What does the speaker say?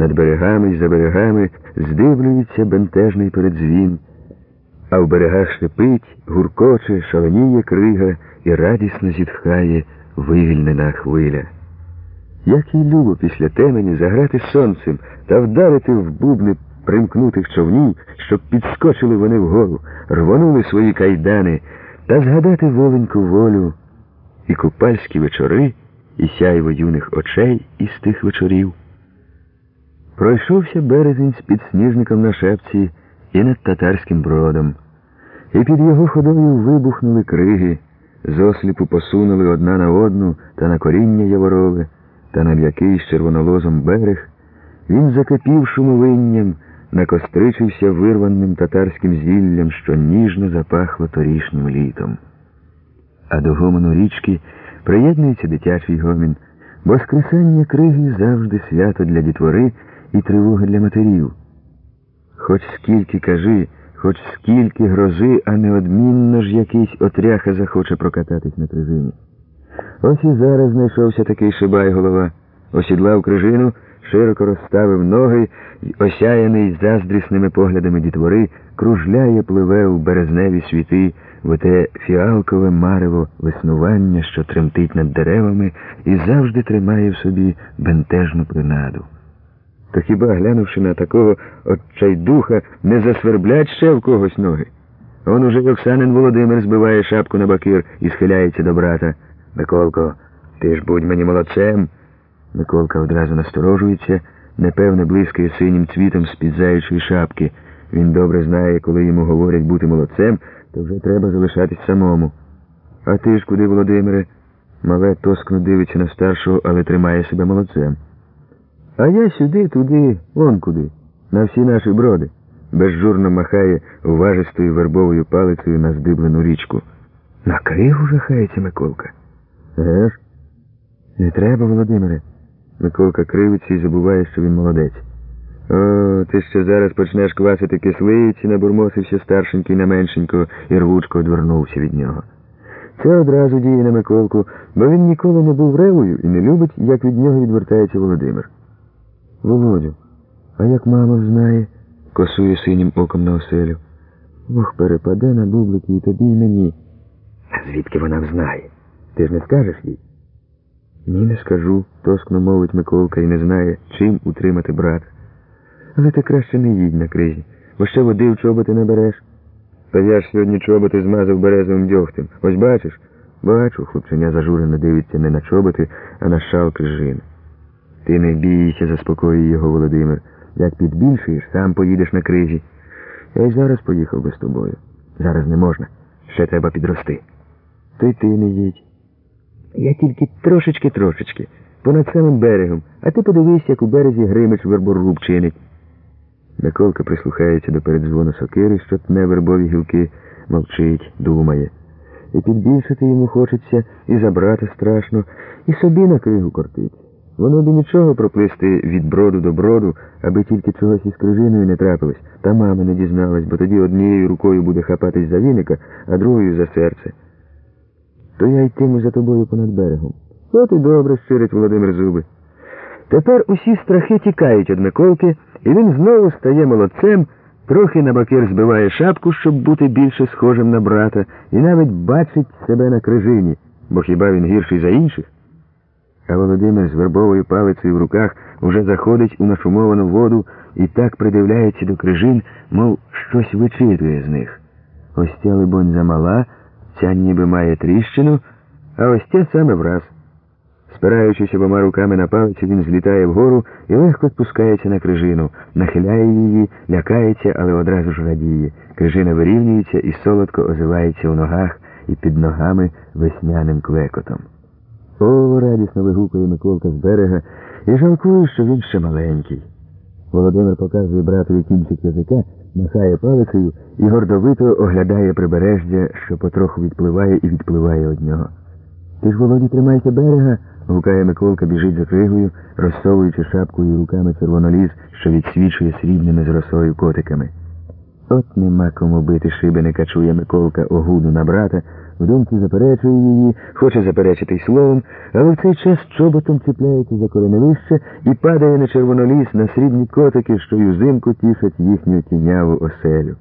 Над берегами й за берегами здивлюється бентежний передзвін, а в берегах шипить, гуркоче, шаленіє крига і радісно зітхає вивільнена хвиля. Як їй любо після темені заграти сонцем та вдарити в бубни примкнутих човнів, щоб підскочили вони вгору, рвонули свої кайдани та згадати воленьку волю і купальські вечори, і сяйво юних очей із тих вечорів. Пройшовся березень з підсніжником на шепці і над татарським бродом, і під його ходою вибухнули криги, зосліпу посунули одна на одну та на коріння яворове, та на м'який з червонолозом берег. Він закипів шумовинням, накостричився вирваним татарським зіллям, що ніжно запахло торішнім літом. А до гомону річки приєднується дитячий гомін, бо скресання криги завжди свято для дітвори і тривога для матерів. Хоч скільки кажи, хоч скільки грози, а неодмінно ж якийсь отряха захоче прокататись на крижині. Ось і зараз знайшовся такий шибай голова, осідлав крижину, широко розставив ноги й, осяяний заздрісними поглядами дітвори, кружляє, пливе у березневі світи, в те фіалкове марево веснування, що тремтить над деревами і завжди тримає в собі бентежну принаду. То хіба, глянувши на такого отчайдуха, не засверблять ще в когось ноги? Он уже Оксанин Володимир збиває шапку на бакир і схиляється до брата. Миколко, ти ж будь мені молодцем. Миколка одразу насторожується, непевне блискає синім цвітом з-під заячої шапки. Він добре знає, коли йому говорять бути молодцем, то вже треба залишатись самому. А ти ж куди, Володимире? Мале тоскно дивиться на старшого, але тримає себе молодцем. А я сюди, туди, вон куди, на всі наші броди. Безжурно махає уважистою вербовою палицею на здиблену річку. На кригу жахається Миколка. Еге ж? Не треба, Володимире. Миколка кривиться і забуває, що він молодець. О, ти ще зараз почнеш квасити кислиці, набурмосився старшенький на меншенько і рвучко одвернувся від нього. Це одразу діє на Миколку, бо він ніколи не був ревою і не любить, як від нього відвертається Володимир. Володю, а як мама знає, косує синім оком на оселю. Бог перепаде на бублики і тобі, і мені. А звідки вона знає? Ти ж не скажеш їй? Ні, не скажу, тоскно мовить Миколка і не знає, чим утримати брата. Але ти краще не їдь на кризі, бо ще води в чоботи не береш. Та я ж сьогодні чоботи змазав березовим дьогтем. Ось бачиш? Бачу, хлопченя зажурено дивиться не на чоботи, а на шалки жин. Ти не бійся, заспокоює його Володимир. Як підбільшуєш, сам поїдеш на кризі. Я й зараз поїхав би з тобою. Зараз не можна. Ще треба підрости. То й ти не їдь. Я тільки трошечки-трошечки, понад самим берегом, а ти подивись, як у березі Гримич верборуб чинить. Миколка прислухається до передзвону сокири, що тне вербові гілки, мовчить, думає. І підбільшити йому хочеться, і забрати страшно, і собі на кригу кортить. Воно би нічого проплисти від броду до броду, аби тільки чогось із крижиною не трапилось, та мама не дізналась, бо тоді однією рукою буде хапатись за віника, а другою за серце. То я йтиму за тобою понад берегом. От і добре, щирить Володимир Зуби. Тепер усі страхи тікають від Миколки, і він знову стає молодцем, трохи на бакир збиває шапку, щоб бути більше схожим на брата, і навіть бачить себе на крижині, бо хіба він гірший за інших? А Володимир з вербовою палицею в руках уже заходить у нашумовану воду і так придивляється до крижин, мов щось вичитує з них. Ось ця, либонь, замала, ця ніби має тріщину, а ось ця саме враз. Спираючись обома руками на палицю, він злітає вгору і легко спускається на крижину, нахиляє її, лякається, але одразу ж радіє. Крижина вирівнюється і солодко озивається у ногах і під ногами весняним клекотом. О, радісно вигукує Миколка з берега і жалкує, що він ще маленький. Володимир показує братові кінчик язика, махає палицею і гордовито оглядає прибережжя, що потроху відпливає і відпливає від нього. Ти ж, Володі, тримайся берега, гукає Миколка, біжить за кригою, розсовуючи шапкою і руками червоноліз, що відсвічує срібними з росою котиками. От нема кому бити шибеника, чує Миколка огуду на брата, в думці заперечує її, хоче заперечити й словом, але в цей час чоботом чіпляється за кореневище і падає на червоноліс на срібні котики, що й узимку тішать їхню тіняву оселю.